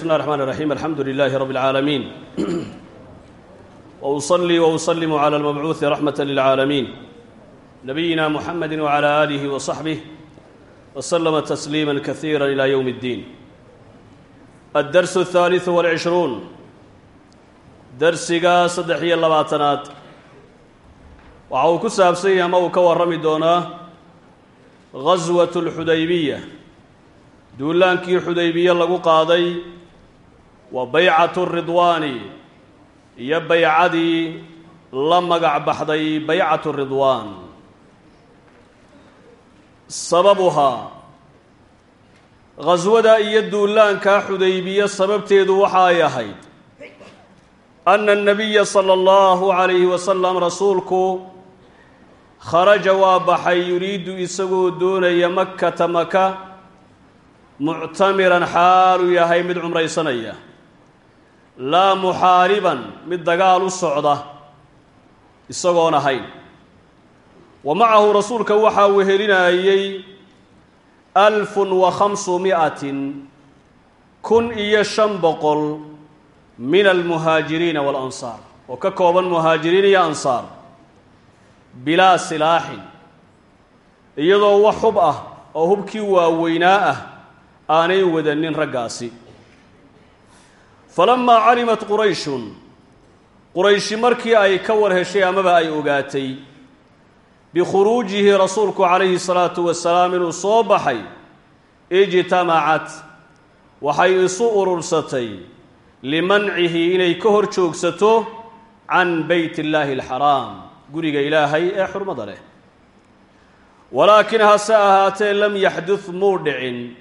بسم الله الرحمن الرحيم الحمد لله رب العالمين وأصلي وأسلم على المبعوث رحمة للعالمين نبينا محمد وعلى آله وصحبه وسلم تسليما كثيرا إلى يوم الدين الدرس الثالث والعشرون درسiga saddex iyo labaatanaad waxa uu ku saabsan yahay ama uu ka warrami doonaa ghaswat اlxudaybiya duulaankii xudaybiye lagu qaaday wa baycatu ridwaani iyo baycadii la magac baxday baycatu ridwaan sababuhaa ghaswadaa iyo duulaankaa xudaybiya sababteedu waxaay ahayd anna anabiya sala allahu calayhi wasalam rasuulku kharaja waa baxay yuriidu isagoo doonaya makata maka muctamiran xaaluu yahay mid cumraysanaya laa muxaariban mid dagaal u socda isagoon ahayn. Wa macahu rasuulka waxaa wehelinayey alfun wa khamsu mi'atin kun iyo shan boqol min almuhaajiriina waalansaar oo ka kooban muhaajiriin iyo ansaar bilaa silaaxin. Iyadoo wax hub ah oo hubkii waaweynaa ah aanay wadanin raggaasi falamaa calimat qurayshun qurayshi markii ay ka war heshay amaba ay ogaatay bikhuruujihi rasuulku calayhi salaatu wasalaam inuu soo baxay ijtamacat waxay isu urursatay limancihi inay ka hor joogsato can beyt illaahi alxaraam guriga ilaahay ee xurmada leh walaakin hase ahaatee lam yaxdud muu dhicin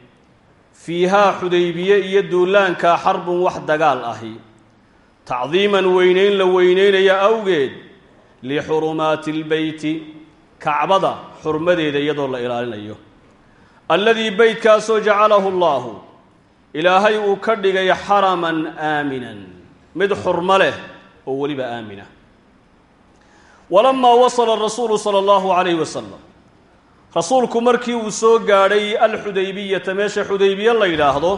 fiihaa xudaybiye iyo duulaanka xarbun wax dagaal ahi. Tacdiiman weynayn la weynaynaya awgeed lixurumaati lbeyti kacbada xurmadeeda iyadoo la ilaalinayo. Alladii beytkaasoo jacalahu allaahu ilaahay uu ka dhigay xaraman aaminan mid xurmo leh oo weliba aamina. Walamaa wasala rasuulu sala allahu calayhi wasalam rasuulku markii uu soo gaadhay alxudaybiyata meesha xudaybiye la yidhaahdo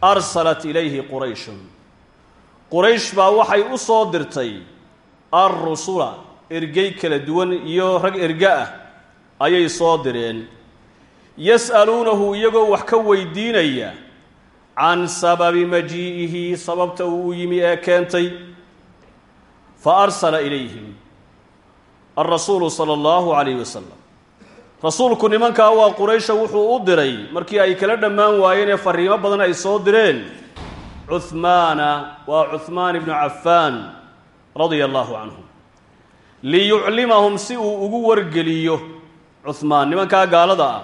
arsalat ilayhi qurayshun. Quraysh baa waxay u soo dirtay alrusula ergey kala duwan iyo rag erga ah ayay soo direen. Yas'aluunahu iyagoo wax ka weydiinaya can sababi majii'ihi sababta uu u yimi ee keentay fa arsala ilayhim. Alrasuulu sala allahu calayhi wasalam rasuulku nimankaa waa quraysha wuxuu u diray markii ay kala dhammaan waayeen ee fariimo badan ay soo direen. Cuhmaana waa cuhmaan ibnu cafaan radia allahu canhu. Liyuclimahum si uu ugu wargeliyo cuhmaan nimankaa gaalada ah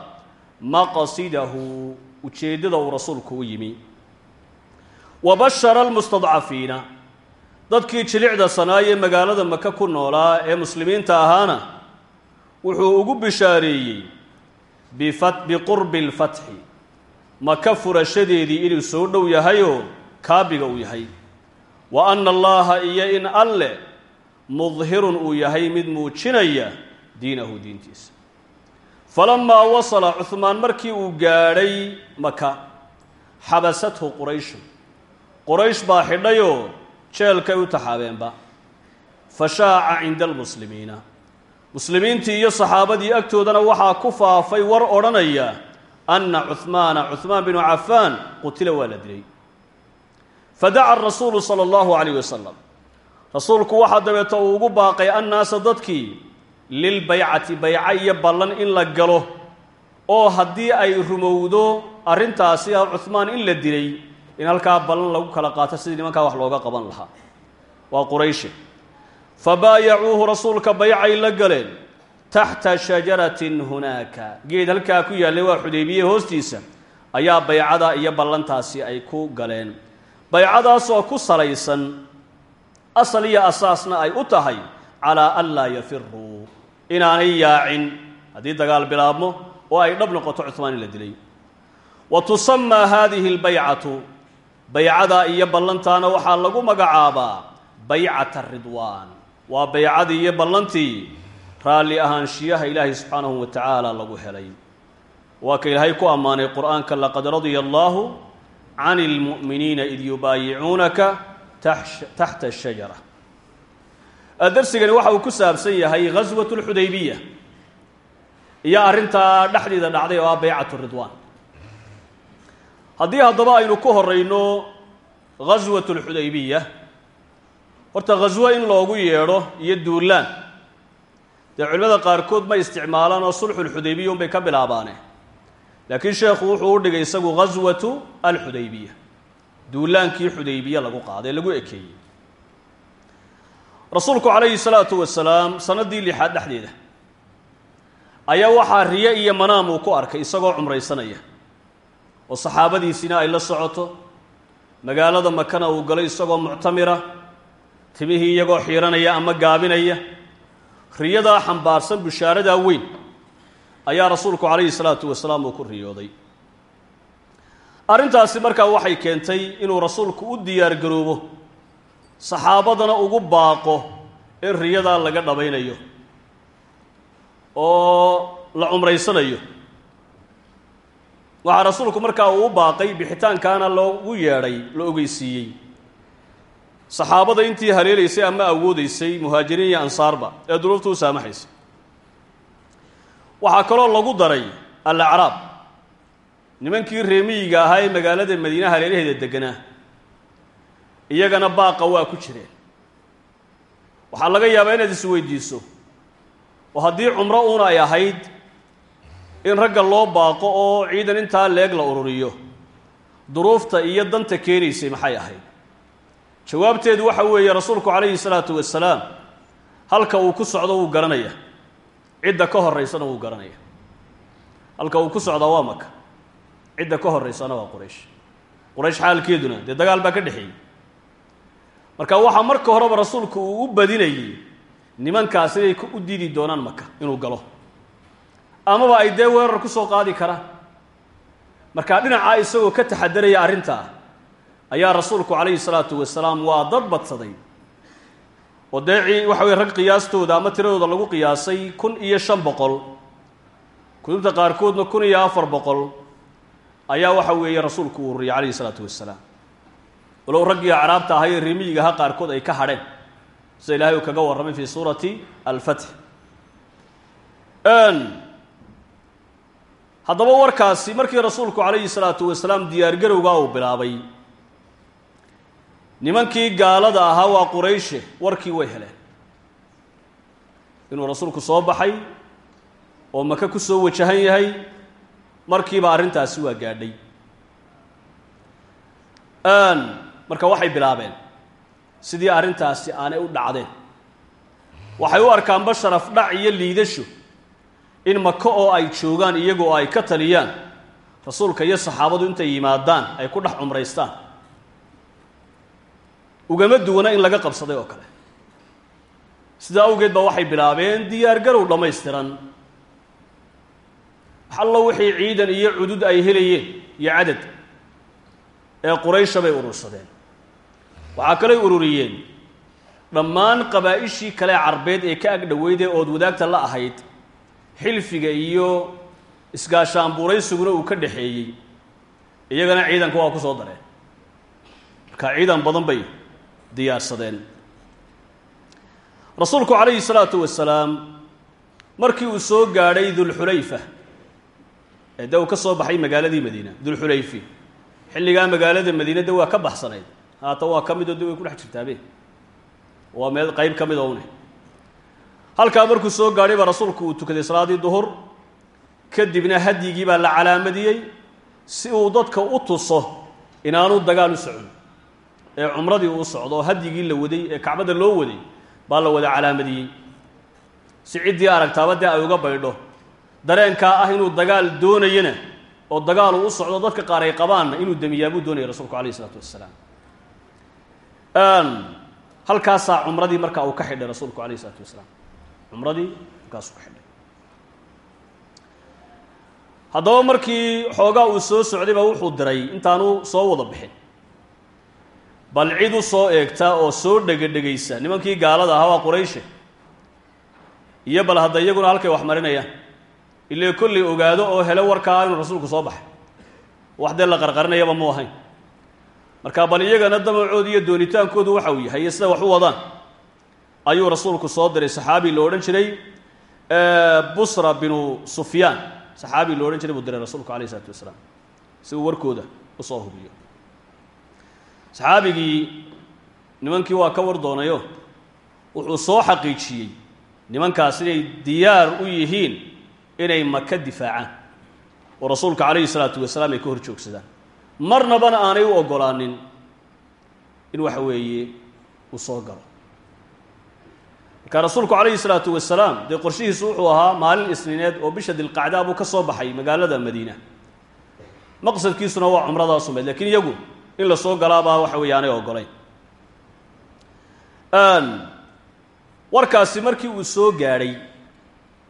maqsidahu ujeeddada uu rasuulku u yimi. Wa bashara almustadcafiina dadkii jilicda sanaayee magaalada maka ku noolaa ee muslimiinta ahaana wuxuu ugu bishaareeyey biqurbi alfatxi. Maka furashadeedii inuu soo dhow yahayoo kaabiga uu yahay. Wa anna allaha iyo in alle mudhirun uu yahay mid muujinaya diinahu diintiisa. Falamaa wasala cuhmaan markii uu gaadhay maka xabasathu qurayshun quraysh baa xidhayoo jeelkay u taxaabeenba. Fa shaaca cinda almuslimiina muslimiintii iyo saxaabadii agtoodana waxaa ku faafay war odhanaya anna cuhmaana cuhmaan binu cafaan qutila waa la dilay. Fa daca rasuulu sala allahu calayh wasalam rasuulku waxaa dabeeta uu ugu baaqay annaasa dadkii lilbaycati bayca iyo ballan in la galo oo haddii ay rumowdo arrintaasi ah cuhmaan in la dilay in halkaa ballan lagu kala qaato sidii nimankaa wax looga qaban lahaa. Waa qurayshe fa baayacuuhu rasuulka baycay la galeen taxta shajaratin hunaaka geed halkaa ku yaallay waa xudaybiye hoostiisa ayaa baycada iyo ballantaasi ay ku galeen baycadaasoo ku salaysan asal iyo asaasna ay u tahay calaa an laa yafiruu inaanay yaacin haddii dagaal bilaabmo oo ay dhab noqoto cuhmaan in la dilay wa tusamaa haadihi albaycatu baycadaa iyo ballantaana waxaa lagu magacaabaa baycata ridwaan waa baycadii iyo ballantii raalli ahaanshiyaha ilaahay subxaanahu wa tacaala lagu helay waa ka ilaahay ku ammaanay qur'aanka laqad radya allaahu can اlmu'miniina id yubaayicuunaka taxta الshajara darsigani waxa uu ku saabsan yahay gaswaة اlxudaybiya iyo arrintaa dhexdeeda dhacday oo ah baycat ridwan haddii haddaba aynu ku horeyno gaswaة اlxudaybiya horta ghaswo in loogu yeedho iyo duulaan. Dee culimada qaarkood ma isticmaalaan oo sulxulxudaybiya unbay ka bilaabaane. Laakiin sheekhu wuxuu u dhigay isagu ghaswatu alxudaybiya duulaankii xudaybiye lagu qaaday lagu ekeeyey. Rasuulku calayhi salaatu wasalaam sannaddii lixaad dhexdeeda ayaa waxaa riye iyo manaam uu ku arkay isagoo cumraysanaya. Oo saxaabadiisina ay la socoto. Magaalada makana uu galay isagoo muctamira timihii iyagoo xiiranaya ama gaabinaya riyadaa xambaarsan bushaaradaa weyn ayaa rasuulku calayhi salaatu wasalaam uu ku riyooday. Arrintaasi markaa waxay keentay inuu rasuulku u diyaargaroobo saxaabadana ugu baaqo in riyadaa laga dhabaynayo oo la cumraysanayo. Waxaa rasuulku markaa uu u baaqay bixitaankaana loogu yeedhay la ogeysiiyey saxaabada intii haleelaysay ama awoodeysay muhaajiriin iyo ansaarba ee duruufta u saamaxaysay. Waxaa kaloo lagu daray alacraab nimankii reemiyiga ahaa ee magaalada madiine haleelaheeda deganaa. Iyagana baaqa waa ku jireen. Waxaa laga yaabaa inaad isweydiiso oo haddii cumro uun ay ahayd in ragga loo baaqo oo ciidan intaa leeg la ururiyo duruufta iyo danta keenaysay maxay ahayd jawaabteedu waxa weeye rasuulku calayhi salaatu wasalaam halka uu ku socdo wuu garanaya. Cidda ka horeysana wuu garanaya. Halka uu ku socdaa waa maka cidda ka horeysana waa quraysh. Quraysh xaalkeeduna dee dagaal baa ka dhexeeyey. Marka waxaa marka horeba rasuulku uu u badinayey nimankaas inay u diidi doonaan maka inuu galo. Amaba ay dee weerar ku soo qaadi karaan marka dhinacaa isagoo ka taxadaraya arrintaa ayaa rasuulku calayhi salaatu wasalaam waa dad badsaday. oo dee waxa weye rag qiyaastooda ama tiradooda lagu qiyaasay kun iyo shan boqol kutubta qaarkoodna kun iyo afar boqol ayaa waxa weeye rasuulku uu ururiyay calayhi salaatu wasalaam. Walow raggii acraabta ahaa ee reemiyiga ahaa qaarkood ay ka hadheen sida ilahay uu kaga warramay fii suurati alfatx haddaba warkaasi markii rasuulku calayhi salaatu wasalaam diyaargarowgaa uu bilaabay nimankii gaalada ahaa waa qurayshe warkii way heleen. Inuu rasuulku soo baxay oo maka ku soo wajahan yahay markiiba arrintaasi waa gaadhay. Marka waxay bilaabeen sidii arrintaasi aanay u dhacdeen. Waxay u arkaanba sharaf dhac iyo liidasho in maka oo ay joogaan iyagoo ay ka taliyaan. Rasuulka iyo saxaabadu intay yimaadaan ay ku dhex cumraystaan ugama duwana in laga qabsaday oo kale. Sidaa awgeed ba waxay bilaabeen diyaargarow dhammaystiran. Wax allo wixii ciidan iyo cudud ay helayeen iyo cadad ee quraysha bay urursadeen. Waxaa kalay ururiyeen dhammaan qabaa'ishii kale carbeed ee ka agdhoweydee ood wadaagta la ahayd xilfiga iyo isgaashaanbuuraysuguna uu ka dhaxeeyey iyagana ciidanka waa ku soo dareen. Marka ciidan badan bay diyaarsadeen. Rasuulku calayhi salaatu wasalaam markii uu soo gaadhay dulxulayfa ee de uu ka soo baxay magaaladii madiina dulxulayfi xilligaa magaalada madiina de waa ka baxsanayd. Haata waa ka midoo de way ku dhex jirtaabe waa meel qayb ka mid oune halkaa markuu soo gaadhay baa rasuulku uu tukaday salaadii duhur. Kadibna hadyigii baa la calaamadiyey si uu dadka u tuso inaanu dagaal u socon ee cumradii uu socdo oo hadyigii la waday ee kacbada loo waday baa la wada calaamadiyey. Si ciddii aragtaaba dee ay uga baydho. Dareenkaa ah inuu dagaal doonayana oo dagaalu u socdo dadka qaar ay qabaanna inuu demiyaa buu doonaya rasuulku alayh isalaatu wasalaam halkaasaa cumradii markaa uu ka xidhay rasuulku alayh isalaatu wasalaam cumradii halkaasuu ka xidhay. Haddaba markii xoogaa uu soo socdayba wuxuu diray intaanu soo wada bixin bal cid u soo eegta oo soo dhega-dhegaysa nimankii gaalada ahaa waa qurayshe iyo bal hadda iyaguna halkay wax marinayaan. Ile kollay ogaado oo helo warkaa inuu rasuulku soo baxay. Wax dee la qarqarinayaba mu ahayn. Markaa bal iyagana damacoodu iyo doonitaankoodu waxa uu yahay iyo sida wax u wadaan ayuu rasuulku soo diray. Saxaabi lo odhan jiray busra binu sufyaan. Saxaabi lo odhan jiray buu diray rasuulku alayh isalaatu wasalaam. Si uu warkooda u soo hubiyo saxaabigii nimankii waa ka war doonayo wuxuu soo xaqiijiyey nimankaas inay diyaar u yihiin inay maka difaacaan oo rasuulka calayhi salaatu wasalaam ay ka hor joogsadaan marnabana aanay u oggolaanin in waxa weeye uu soo galo. Marka rasuulku calayhi salaatu wasalaam dee qorshihiisu wuxuu ahaa maalin isniineed oo bisha dilqacdaa buu ka soo baxay magaalada madiina. Maqsadkiisuna waa cumradaas umeyd lakiin iyagu in la soo galaabaa waxa weeye aanay oggolayn warkaasi markii uu soo gaadhay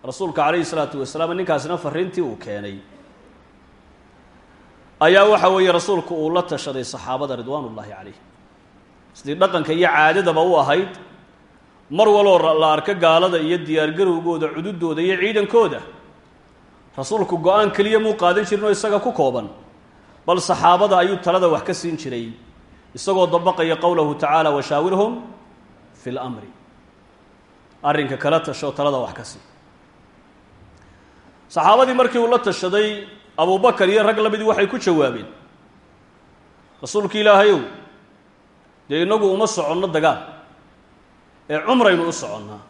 rasuulka calayhi salaatu wasalaam ninkaasina fariintii uu keenay. Ayaa waxa weeye rasuulku uu la tashaday saxaabada ridwaan ullaahi calayh sidii dhaqanka iyo caadadaba u ahayd mar waloo la arko gaalada iyo diyaargarowgooda cududooda iyo ciidankooda rasuulku go'aan keliya muu qaadan jirin oo isaga ku kooban bal saxaabada ayuu talada wax ka siin jiray isagoo dabaqaya qowlahu tacaala washaawirhum fi lamri arrinka kala tasho talada wax ka sii saxaabadii markii uu la tashaday abubakar iyo rag lamidii waxay ku jawaabeen rasuulki ilaahayow dee inagu uma soconno dagaal ee cumraynu u soconnaa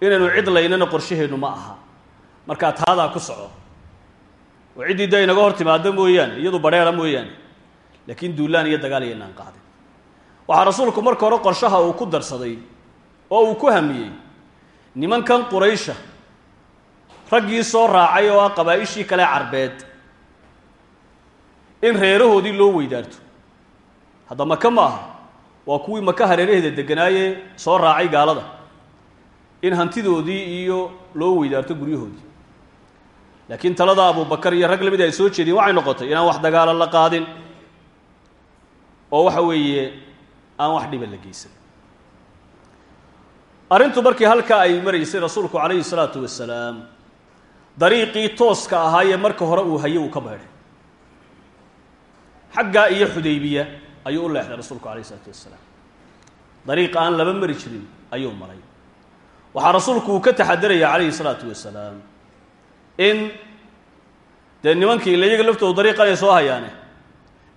inaynu cid laynana qorshaheennu ma aha. Markaa taadaa ku soco oo ciddii da inaga hor timaado mooyaane iyadu badheera mooyaane laakiin duulaan iyo dagaal iyaynaan qaadin waxaa rasuulku marka hore qorshaha uu ku darsaday oo uu ku hamiyey nimankan quraysha raggii soo raacay oo ah qabaa-ishii kale carbeed in reerahoodii loo weydaarto. Hadda maka ma aha waa kuwii maka hareeraheeda degganaayee soo raacay gaalada. In hantidoodii iyo loo weydaarto guryahoodii laakiin talada abubakar iyo rag la mid ay soo jeediyeen waxay noqotay inaan wax dagaala la qaadin oo waxa weeye aan wax dhiba la geysan. Arrintu markii halkaa ay maraysay rasuulku calayhi salaatu wasalaam dariiqii tooska ahaayee marka hore uu haye uu ka baydhay xaggaa iyo xudaybiya ayuu u leexday rasuulku calayhi isalaatu wasalaam dariiqa aan laba mari jirin ayuu maray. Waxaa rasuulku uu ka taxadaraya calayhi salaatu wasalaam in dee nimankii ila iyaga laftoodu dariiqan ay soo hayaane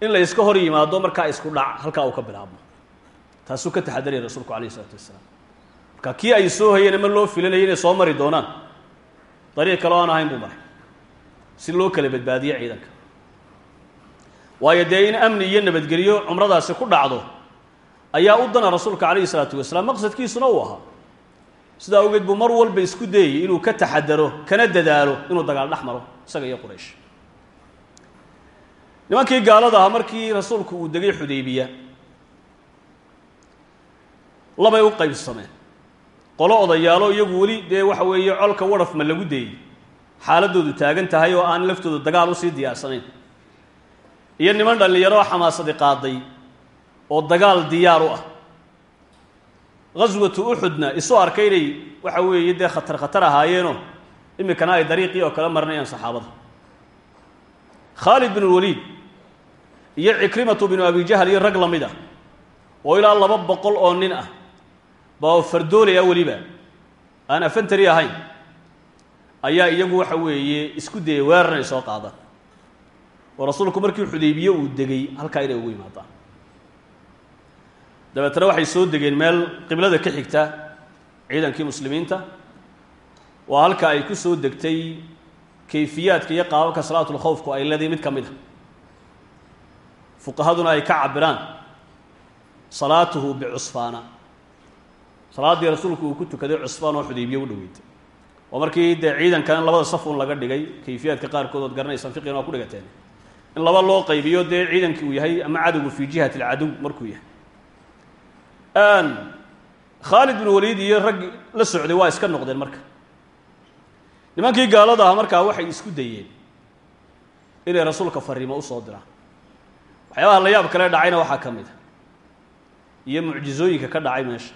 in la iska hor yimaado markaa isku dhac halkaa uu ka bilaabmo. Taasuu ka taxadaraya rasuulku calayhi isalaatu wasalaam marka kii ay soo hayeen ama loo filanayay inay soo mari doonaan dariiq kale o aan ahayn buu maray. Si loo kala badbaadiyo ciidanka. Waayo dee in amni iyo nabadgelyo cumradaasi ku dhacdo ayaa u dana rasuulka calayhi isalaatu wasalaam maqsadkiisuna uu ahaa sidaa awgeed buu mar walba isku dayey inuu ka taxadaro kana dadaalo inuu dagaal dhex maro isaga iyo quraysh. Nimankii gaalada ahaa markii rasuulku uu degay xudaybiya labay u qaybsameen. Qolo odayaalo iyagu weli dee waxa weeye colka warafma lagu deeyey xaaladoodu taagan tahay oo aan laftooda dagaal u sii diyaarsanayn iyo niman dhallinyaro xamaasadi qaaday oo dagaal diyaar u ah ghaswatu uxudna isu arkay inay waxa weeye dee khatar khatar ahaayeenoo iminkana ay dariiqii oo kala marinayaan saxaabada. Khaalid bin lwaliid iyo cikrimatu binu abi jahl iyo rag la mid ah oo ilaa laba boqol oo nin ah baa fardoolaya weliba. Aan afantari ahayn ayaa iyagu waxa weeye isku dayay weerar inay soo qaadaan. Oo rasuulku markii xudaybiye uu degay halkaa inay ugu yimaadaan dabeetana waxay soo degeen meel qiblada ka xigta ciidankii muslimiinta. Waa halka ay ku soo degtay kayfiyaadka iyo qaababka salaatulkhawfku ay leedahay mid ka mid a fuqahaduna ay ka cabiraan salaatuhu bicusfaana salaaddii rasuulku uu ku tukaday cusfaan oo xudaybiye u dhoweeytay. Oo markii dee ciidankan labada safun laga dhigay kayfiyaadka qaarkood ood garanaysaan fiqigana waa ku dhigateen in laba loo qaybiyo dee ciidankii uu yahay ama cadowgu fii jihati alcadow markuu yahay khaalid bin waliid iyo rag la socday waa iska noqdeen marka. Nimankii gaalada ahaa markaa waxay isku dayeen inay rasuulka fariimo u soo diraan. Waxyaabaha la yaab kale dhacayna waxaa ka mid a iyo mucjizooyinka ka dhacay meesha.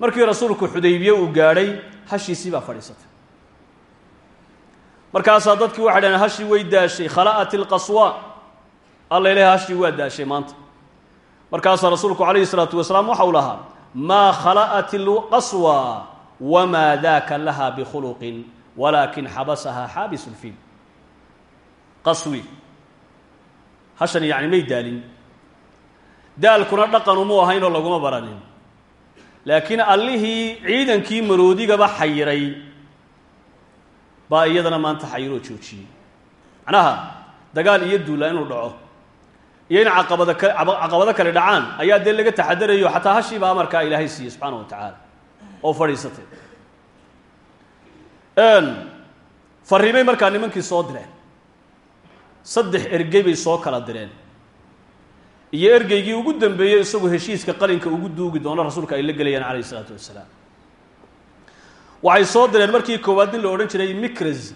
Markii rasuulku xudaybiye uu gaadhay hashiisii baa fadhiisatay. Markaasaa dadkii waxay dhaheen hashii way daashay khala'at ilqaswa alla ilahi hashii waa daashay maanta markaasaa rasuulku calayhi salaatu wasalaam waxa uu lahaa maa khala'at ilqaswa wamaa daaka laha bikhuluqin walaakin xabasahaa xaabis lfiil qaswi. Hashan yacni may daalin. Daalkuna dhaqan umu ahaynoo laguma baranin. Laakiin allihii ciidankii maroodigaba xayiray baa iyadana maanta xayiroo joojiyey. Macnaha dagaal iyo duula inuu dhaco iyo in caqabada caqabado kale dhacaan ayaa dee laga taxadarayo xataa hashiiba amarkaa ilaahay siiyey subxaana wa tacaala oo fadhiisatay. Fariimay markaa nimankii soo direen. Saddex ergey bay soo kala direen. Iyo ergeygii ugu dambeeyey isagoo heshiiska qalinka ugu duugi doono rasuulka ay la gelayaan calayh isalaatu wassalaam. Waxay soo direen markii koowaad nin la odhan jiray mikres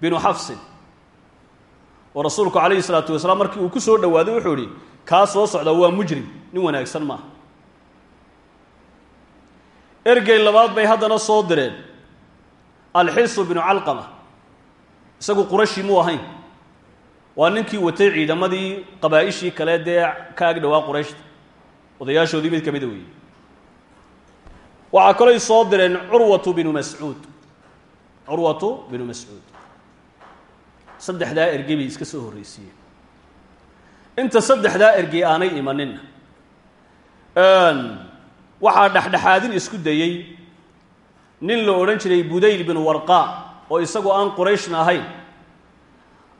binu xafsin oo rasuulku calayhi salaatu wasalaam markii uu ku soo dhowaaday wuxuu ihi kaa soo socda waa mujrim nin wanaagsan maaha. Ergey labaad bay haddana soo direen alxisu binu calqama isagu qurashi muu ahayn. Waa ninkii watay ciidamadii qabaa'ishii kale dee ka ag dhowaa qurayshta odayaashoodii mid ka mida weeye. Waxaa kalooy soo direen curwatu binu mascuud curwatu binu mascuud saddexdaa ergey bay iska soo horreysiiyeen inta saddexdaa ergey aanay imaninna waxaa dhexdhexaadin isku dayey nin la odhan jiray budayl binu warqa oo isagoo aan qurayshna ahayn.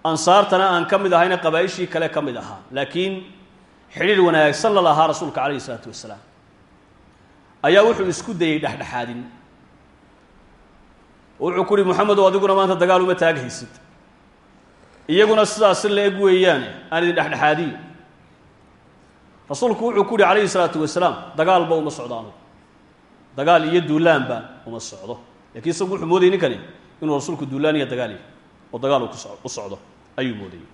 Ansaartana aan ka mid ahayna qabaa'ishii kale ka mid ahaa. Laakiin xidhiir wanaagsan la lahaa rasuulka calayhi isalaatu wasalaam. Ayaa wuxuu isku dayey dhexdhexaadin. Wuxuu ku uhi moxamedow adiguna maanta dagaal uma taaghaysid iyaguna sidaasi la eg weeyaane aan idin dhexdhexaadiyo rasuulku wuxuu ku uhi calayhi salaatu wasalaam dagaalba uma socdo anugu dagaal iyo duulaanba uma socdo. Lakiin isagu wuxuu moodayay ninkani inuu rasuulku duulaan iyo dagaal oo dagaal u socdo ayuu moodayey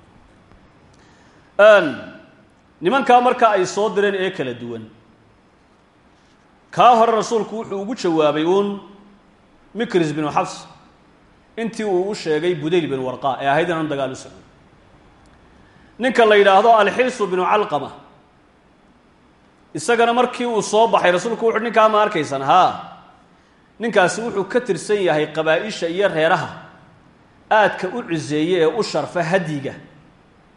nimankaa marka ay soo direen ee kala duwan kaa hore rasuulku wuxuu ugu jawaabay uun mikris binu xafs intii uu u sheegay budayl binu warqa ee ahayd inaan dagaal u socon ninka la yidhaahdo alxisu binu calqama. Isagana markii uu soo baxay rasuulku wuxu ninkaa ma arkaysan haa ninkaasi wuxuu ka tirsan yahay qabaa'isha iyo reeraha aadka u ciseeye ee u sharfa hadiga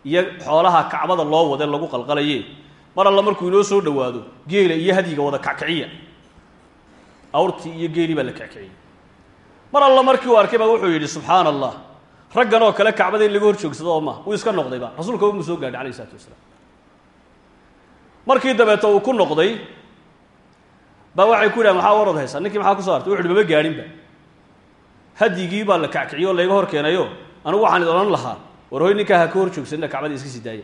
iyo xoolaha kacbada loo wade lagu qalqalaye. Mar alla markuu inoo soo dhowaado geela iyo hadyiga wada kackiciya awrtii iyo geelii baa la kackiciyey mar alla markii uu arkay baa wuxuu yidhi subxaana allah raggan oo kale kacbada in laga hor joogsado oo ma wuu iska noqdayba rasuulka umuu soo gaadhay alayh isalaatu wasalaam. Markii dabeeto uu ku noqday baa waxay ku yidhahan maxaa warad haysaa? Ninkii maxaa kuso hartay wuxu uhi mama gaadhinba hadyigii baa la kackiciyo o layga hor keenayo. Anigu waxaan id lahaa war hoy ninkaa ha ka hor joogsanina kacbadii iska sii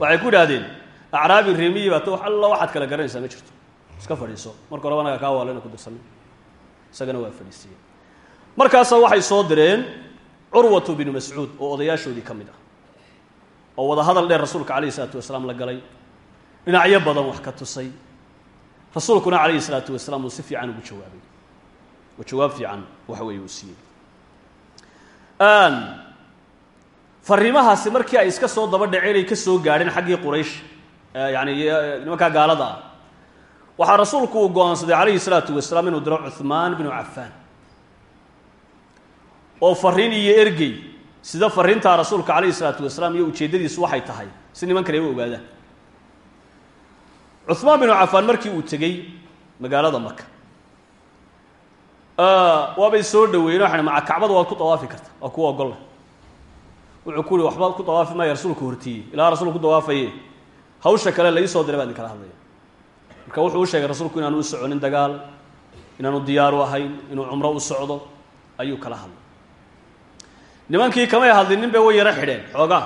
waxay ku idhahdeen acraabi reemiyi baa t alla waxaad kala garanaysaa ma jirto. Iska fadhiiso. Marka horeba anaga kaa waalana ku dirsanay isagana waa fadhiisiiyeen markaasa waxay soo direen curwatu binu mascuud oo odayaashoodii ka mid ah oo wada hadal dheer rasuulka calayhi isalaatu wasalaam la galay. Dhinacyo badan wax ka tusay. Rasuulkuna calayhi isalaatu wasalaam uu si fiican ugu jawaabay. Oo jawaab fiican waxa weeye uu siiyey. Fariimahaasi markii ay iska soo daba dhaceen ay ka soo gaadheen xaggii quraysh yani nimankaa gaalada ah waxaa rasuulku uu go'aansaday calayhi salaatu wasalaam inuu diro cuhmaan binu cafaan. Oo fariin iyo ergey sida fariintaa rasuulka calayhi salaatu wasalaam iyo ujeeddadiisu waxay tahay. Si niman kale u ogaadaan cuhmaan binu cafaan markii uu tegey magaalada maka waabay soo dhaweeyeen waxay maca kacbada waad ku dawaafi karta waa kuwa ogolla wuxuu ku uhi waxba ku dawaafi maaya rasuulku hortiiyey. Ilaa rasuulku ku dawaafaye hawsha kale la ii soo diray baa idin kala hadlaya marka wuxuu u sheegay rasuulku inaanu u soconin dagaal inaanu diyaaru ahayn inuu cumro u socdo ayuu kala hadlay. Nimankii kamay hadlinin bay way yaro xidheen xoogaa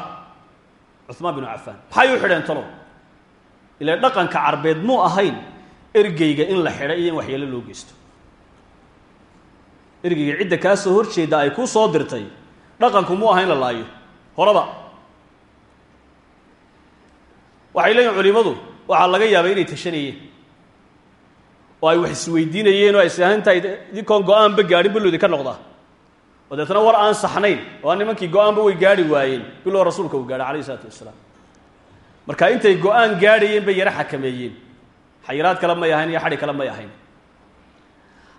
cuhmaan binu cafaan. Maxay u xidheen talo? Ila dhaqanka carbeed muu ahayn ergeyga in la xidha iyo in waxyeelo loo geysto. Ergeyga cidda kaa soo horjeeda ay kuu soo dirtay dhaqanku muu aha in la laayo. Horaba. Waxay leeyihiin culimadu waxaa laga yaabay inay tashanayeen oo ay wax isweydiinayeen oo ay islaahintahay idinkoon go'aanba gaadhin bilowdi ka noqda. Oo deetna war aan saxnayn oo nimankii go'aanba way gaadhi waayeen bilow rasuulka uu gaadhay alayh isalaatu wasalaam marka intay go'aan gaadhayeen bay yaro xakameeyeen. Xayiraad kale may ahayn iyo xadhi kale may ahayn.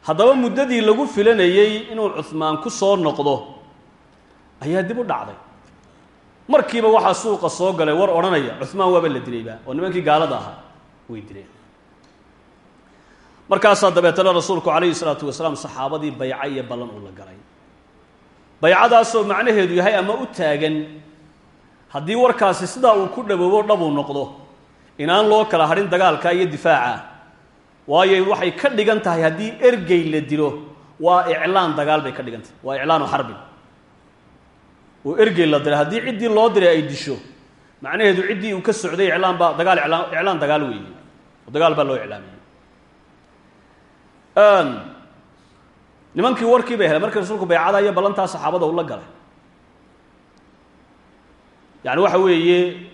Haddaba muddadii lagu filanayey inuu cuhmaan ku soo noqdo ayaa dib u dhacday. Markiiba waxaa suuqa soo galay war odhanaya cuhmaan waaba la dilayba oo nimankii gaalada ahaa way dileen markaasaa dabeetana rasuulku calayhi salaatu wasalaam saxaabadii bayca iyo ballan uu la galay. Baycadaasoo macnaheedu yahay ama u taagan haddii warkaasi sidaa uu ku dhawoobo dhabuu noqdo inaan loo kala hadhin dagaalka iyo difaaca waayo waxay ka dhigan tahay haddii ergey la dilo waa iclaan dagaal bay ka dhigan tahay waa iclaanu xarbin oo ergey la diray haddii ciddii loo diray ay disho macnaheedu ciddii uu ka socday iclaan baa dagaal iclaan dagaal weeye dagaal baa loo iclaamiyey nimankii warkii bay heleen markii rasuulku baycada iyo ballantaa saxaabada ula galay. Yani waxa weeye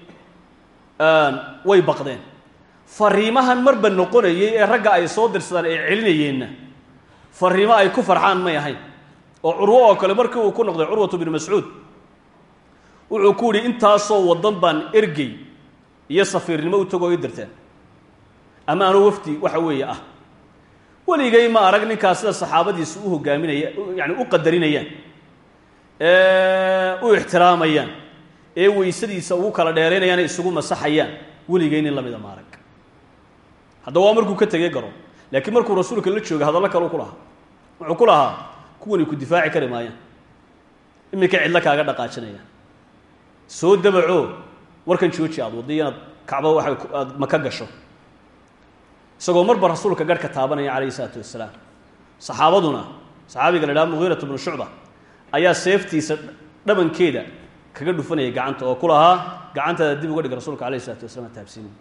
way baqdeen. Fariimahan marba noqonayay ee ragga ay soo dirsadaan ay celinayeenna. Fariimo ay ku farxaan may ahayn. Oo curwo oo kale markii uu ku noqday curwatu binu mascuud wuxuu ku yidhi intaasoo waddan baan ergey iyo safiirnimo u tagoo i dirteen. Ama anuu wafdi waxa weeye ah weligay ma arag ninkaas sida saxaabadiisu u hogaaminaya yani u qadarinayaan u ixtiraamayaan ee weysadiisa ugu kala dheeraynayaan ee isugu masaxayaan weligay nin lamida ma arag. Haddaba waa markuu ka tegey garo laakiin markuu rasuulka la joogay hadallo kaleu ku lahaa. Wuxuu ku lahaa kuwani ku difaaci kari maayaan. Iminka cidlo kaaga dhaqaajinayaan. Soo dabaco warkan jooji aad waddi inaad kacba waxa aad maka gasho isagoo marba rasuulka garhka taabanaya calayhi isalaatu wasalaam saxaabaduna saxaabiga la idhaha mugiirat bnu shucba ayaa seeftiisa dhabankeeda kaga dhufanayay gacanta oo ku lahaa gacantaada dib uga dhig rasuulka alayh isalatu wasalaam taabsiini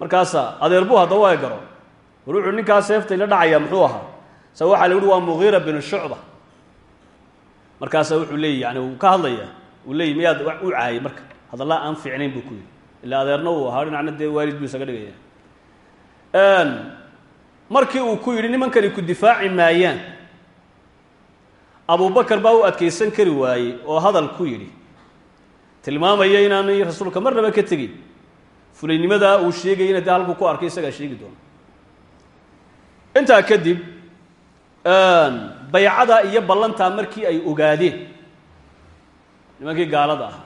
markaasaa adeer buu haddaba waa garo war ninkaa seefta ila dhacaya muxuu ahaa? Sa waxaa la yihi waa mugiira binu shucba. Markaasaa wuxuu leeyay yani uu ka hadlaya uu leeyay miyaad u caayay marka? Hadallaa aan fiicnayn buu ku yidhi. Ilaa adeerna uu ahaa dhinacna dee waalid buu isaga dhigaya markii uu ku yidhi nimankani ku difaaci maayaan. Abubakar baa u adkaysan kari waayey oo hadal ku yidhi tilmaamaya inaanay rasuulka marnaba ka tegin. Fulaynimadaa uu sheegayana dee halkuu ku arkay isagaa sheegi doona. Intaa kadib baycada iyo ballantaa markii ay ogaadeen nimankii gaalada ahaa.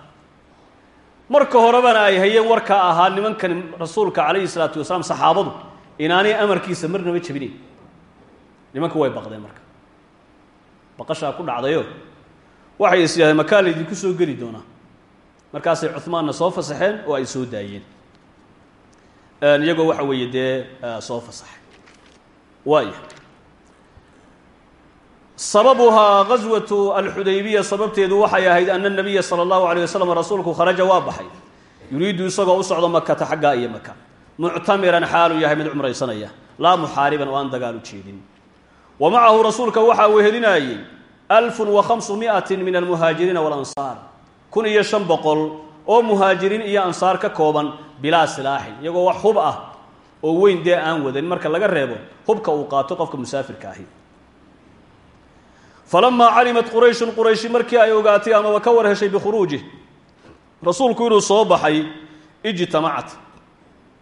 Marka horebana ay hayeen warkaa ahaa nimankan rasuulka calayhi salaatu wasalaam saxaabadu inaanay amarkiisa marnaba jebinayn nimanku way baqdeen marka. Baqashaa ku dhacdayo. Waxay is yidhahdeen makaa la idinku soo geli doonaa? Markaasay cuhmaanna soo fasaxeen oo ay soo daayeen. Iyagoo waxa weeye dee soo fasaxay. Waaya sababuhaa gaswatu alxudaybiya sababteedu waxay ahayd ana nabiya sala allahu alayh wasalam rasuulku kharaja waa baxay. Yuriidu isagoo u socdo makata xaggaa iyo maka muctamiran xaaluu yahay mid cumraysanaya. Laa muxaariban oo aan dagaal u jeedin. Wa macahu rasuulka waxaa wehelinaayey alfun wa khamsu mi'atin min almuhaajiriina walansaar. Kun iyo shan boqol oo muhaajiriin iyo ansaar ka kooban bilaa silaaxin. Iyagoo wax hub ah oo weyn dee aan wadan marka laga reebo hubka uu qaato qofka musaafirka ahi. Falamaa calimat qurayshun qurayshi markii ay ogaatay amaba ka war heshay bikhuruujih rasuulku inuu soo baxay ijtamacat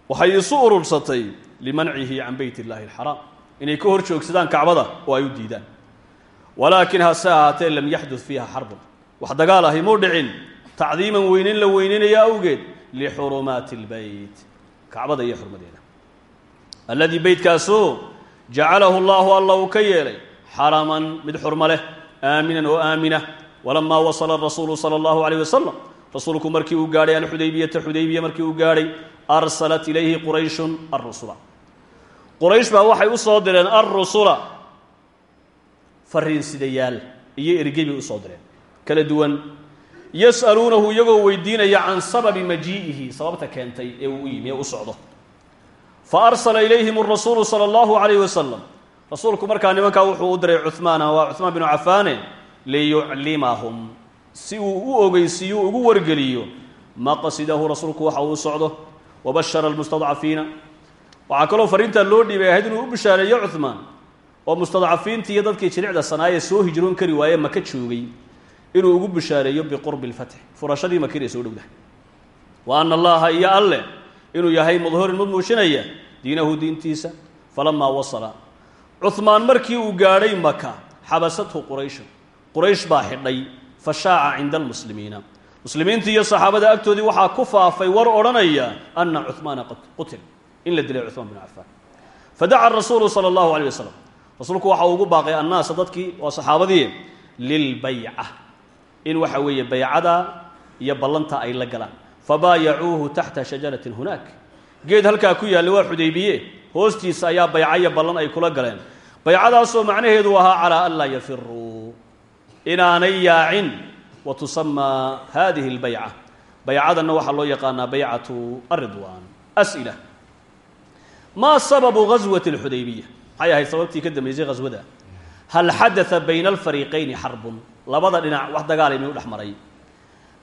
waxay isu urursatay limancihi can beyt illaahi alxaraam inay ka hor joogsadaan kacbada oo ay u diidaan. Walaakin hase ahaatee lam yaxdud fiiha xarbun wax dagaal ahi muu dhicin. Tacdiiman weyneyn la weyneynayo awgeed lixurumaati اlbeyt kacbada iyo xurmadeeda. Alladii beytkaasoo jacalahu allahu alla uu ka yeelay xaraman mid xurmo leh aaminan oo aamina. Walamaa wasala rasuulu sala allahu alayh wasalam rasuulku markii uu gaadhay alxudaybiyata xudaybiya markii uu gaadhay arsalat ilayhi qurayshun arrusula. Quraysh baa waxay u soo direen arrusula. Fariinsidayaal iyo ergey bay u soo direen. Kala duwan yas'aluunahu iyagoo weydiinaya can sababi majii'ihi sababta keentay ee uu u ee u socdo. Fa arsala ilayhim arasuulu sala allahu alayh wasalam rasuulku markaa nimankaa wuxuu u diray cuhmaana waa cuhmaan binu cafaane liyuclimahum si uu u ogeysiiyo ugu wargeliyo maqsidahu rasuulku waxa uu socdo wabashara almustadcafiina waxaa kaloo fariintaa loo dhiibay ahayd inuu u bishaareeyo cuhmaan oo mustadcafiintii iyo dadkii jilicda sanaaye soo hijroon kari waaye maka joogay inuu ugu bishaareeyo biqurbi lfatx furashadii maka inay soo dhowdahay wa ana allaha iyo alle inuu yahay mudhirin mid muujinaya diinahu diintiisa falamaa wasala cuhmaan markii uu gaadhay maka xabasathu qurayshun quraysh baa xidhay fa shaaca cinda almuslimiina muslimiintii iyo saxaabada agtoodii waxaa ku faafay war odhanaya ana cuhmaana qutil in la dilay cuhmaan binu cafaan fadaca rasuulu sala allahu alayh wasalam rasuulku waxa uu ugu baaqay annaasa dadkii waa saxaabadii lilbayca in waxa weeye baycada iyo ballanta ay la galaan. Fabaayacuuhu taxta shajaratin hunaak. Geed halkaa ku yaalla waa xudaybiye. Hoostiisa ayaa bayca iyo ballan ay kula galeen. Baycadaasoo macnaheedu ahaa calaa an laa yafiruu inaanay yaacin wa tusamaa hadihi albayca baycadanna waxaa loo yaqaanaa baycatu aridwaan as'ila. Maa sababu gaswati alxudaybiya maxay ahayd sababtii ka dambaysay haswada hal xadaa bayna alfariiqayni xarbun labada dhinac wax dagaalay miyuu dhex maray.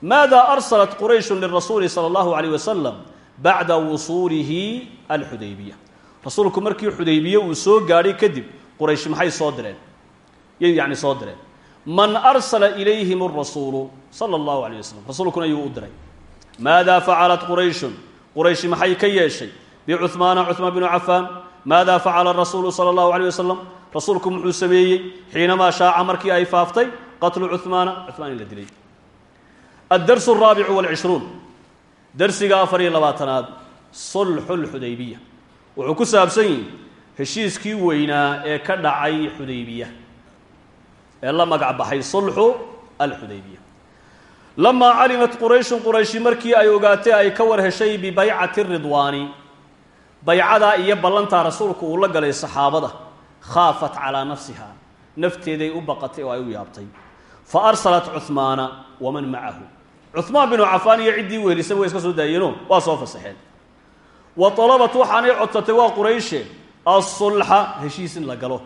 Maada arsalat qurayshun lirasuuli sala allahu alayh wasalam bacda wusuulihi alxudaybiya rasuulku markii xudaybiye uu soo gaadhay kadib quraysh maxay soo direen? Yay yacni soo direen man arsala ilayhim arasuulu sala allahu alayh wasalam rasuulkuna yuu u diray. Maada facalat qurayshun? Qurayshi maxay ka yeeshay? Bicuhmaana cuhmaan binu cafaan maada facala rasuulu sala allahu alayh wasalam rasuulku muxuu sameeyey xiinamaa shaaca markii ay faaftay qatlu cuhmaana cuhmaan in la dilay. Addarsu alraabicu walcishruun. Darsiga afar iyo labaatanaad sulxu lxudaybiya wuxuu ku saabsan yihi heshiiskii weynaa ee ka dhacay xudaybiya ee la magac baxay sulxu alxudaybiya lamaa calimat qurayshun qurayshi markii ay ogaatay ay ka war heshay bibaycati ridwaani baycadaa iyo ballantaa rasuulku uu la galay saxaabada khaafat calaa nafsiha nafteeday u baqatay oo ay u yaabtay. Fa arsalat cuhmaana waman macahu. Cuhmaan binu cafaan iyo ciddii wehelisay way iska soo daayeeno waa soo fasaxeen wa talabat waxaanay codsatay waa qurayshe asulxa heshiis in la galo.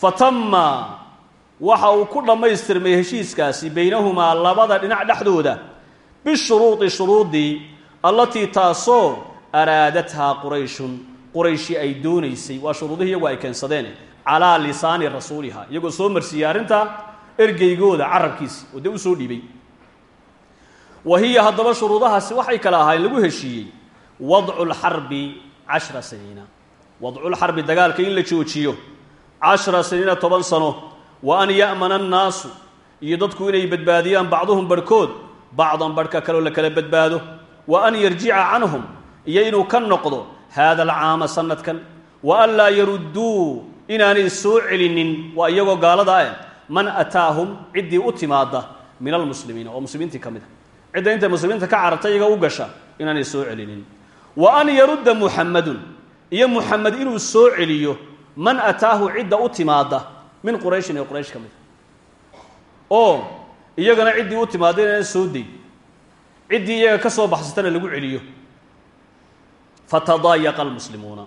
Fa tamma waxa uu ku dhammaystirmay heshiiskaasi baynahumaa labada dhinac dhexdooda. Bishuruudi shuruudii allatii taasoo araadathaa qurayshun. Qurayshi ay doonaysay waa shuruudihii iyagu ay keensadeen calaa lisaani rasuuliha iyagoo soo marsiiyey arrintaa ergeygooda carabkiisi oo dee u soo dhiibay. Wa hiya haddaba shuruudahaasi waxay kala ahaayeen lagu heshiiyey wadcu lxarbi cashra saniina wadculxarbi dagaalka in la joojiyo cashra saniina toban sano wa an ya'mana annaasu. Iyo dadku inay badbaadiyaan bacduhum barhkood bacdan barhka kaleo la kala badbaado. Wa an yarjica canhum iyo inuu ka noqdo haada alcaama sanadkan wa an laa yarudduu inaanay soo celinin. Waa iyagoo gaalada ah. Man ataahum ciddii u timaada min almuslimiina oo muslimiintii ka mid a cidda intay muslimiinta ka cararta iyaga u gasha inaanay wa an yarudda muxamadun iyo muxamed inuu soo celiyo. Man ataahu cidda u timaada min qurayshin ee quraysh oo iyagana ciddii u timaada inaan soo day ciddii iyaga ka soo baxsatana lagu celiyo. Fatadaayaqa almuslimuuna.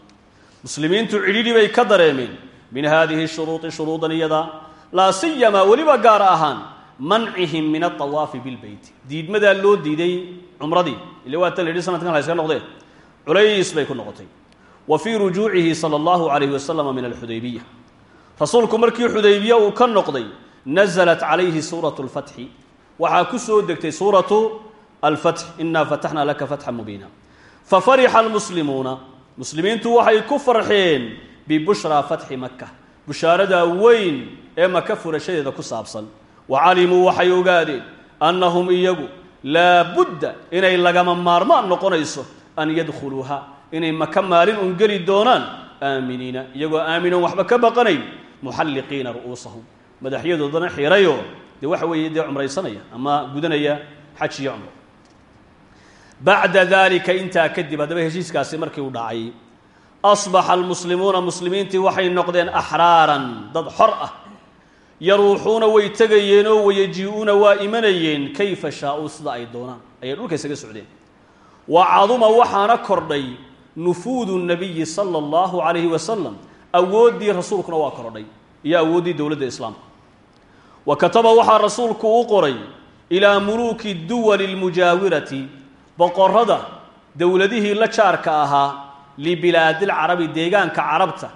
Muslimiintu cidhidhi bay ka dareemeen. Min haadihi shuruudi shuruudan iyada laa siyamaa weliba gaar ahaan mancihim min aawaafi bilbeyti diidmadaa loo diiday cumradii. Ila waa tan la yidhi sanadkan la yska noqdee culays bay ku noqotay. Wa fii rujuucihi sala allahu calayhi wasalama min alxudaybiya rasuulku markii xudaybiya uu ka noqday nasalat calayhi suuratu lfatxi waxaa ku soo degtay suuratu alfatx inaa fataxnaa laka fatxan mubiina. Fafarixa almuslimuuna muslimiintu waxay ku farxeen bibushraa fatxi maka bushaaradaa weyn ee maka furashadeeda ku saabsan. Wa calimuu waxay ogaadeen annahum iyagu laa budda inay lagama maarmaan noqonayso an yadkhuluuha inay maka maalin un geli doonaan aaminiina. Iyagoo aaminoon waxba ka baqanayn muxalliqiina ru'uusahum. Madaxyadoodana xirayoo dee waxa weeye dee cumraysanaya ama gudanaya xaj iyo cumro. Bacda dalika intaa kadib haddaba heshiiskaasi markii uu dhacay asbaxa almuslimuuna muslimiintii waxay noqdeen axraaran dad xor ah. Yaruuxuuna way tegayeenoo wayaji-uuna waa imanayeen kayfa shaa-uu sida ay doonaan? Ayay dhulka isaga socdeen. Wa caduma waxaana kordhay nufuudu nabiyi sala allahu calayhi wasalam awooddii rasuulkuna waa kordhay iyo awooddii dowladda islaamka. Wa kataba waxaa rasuulku u qoray ilaa muluuki duwali lmujaawirati boqorrada dowladihii la jaarka ahaa libilaadilcarabi deegaanka carabta.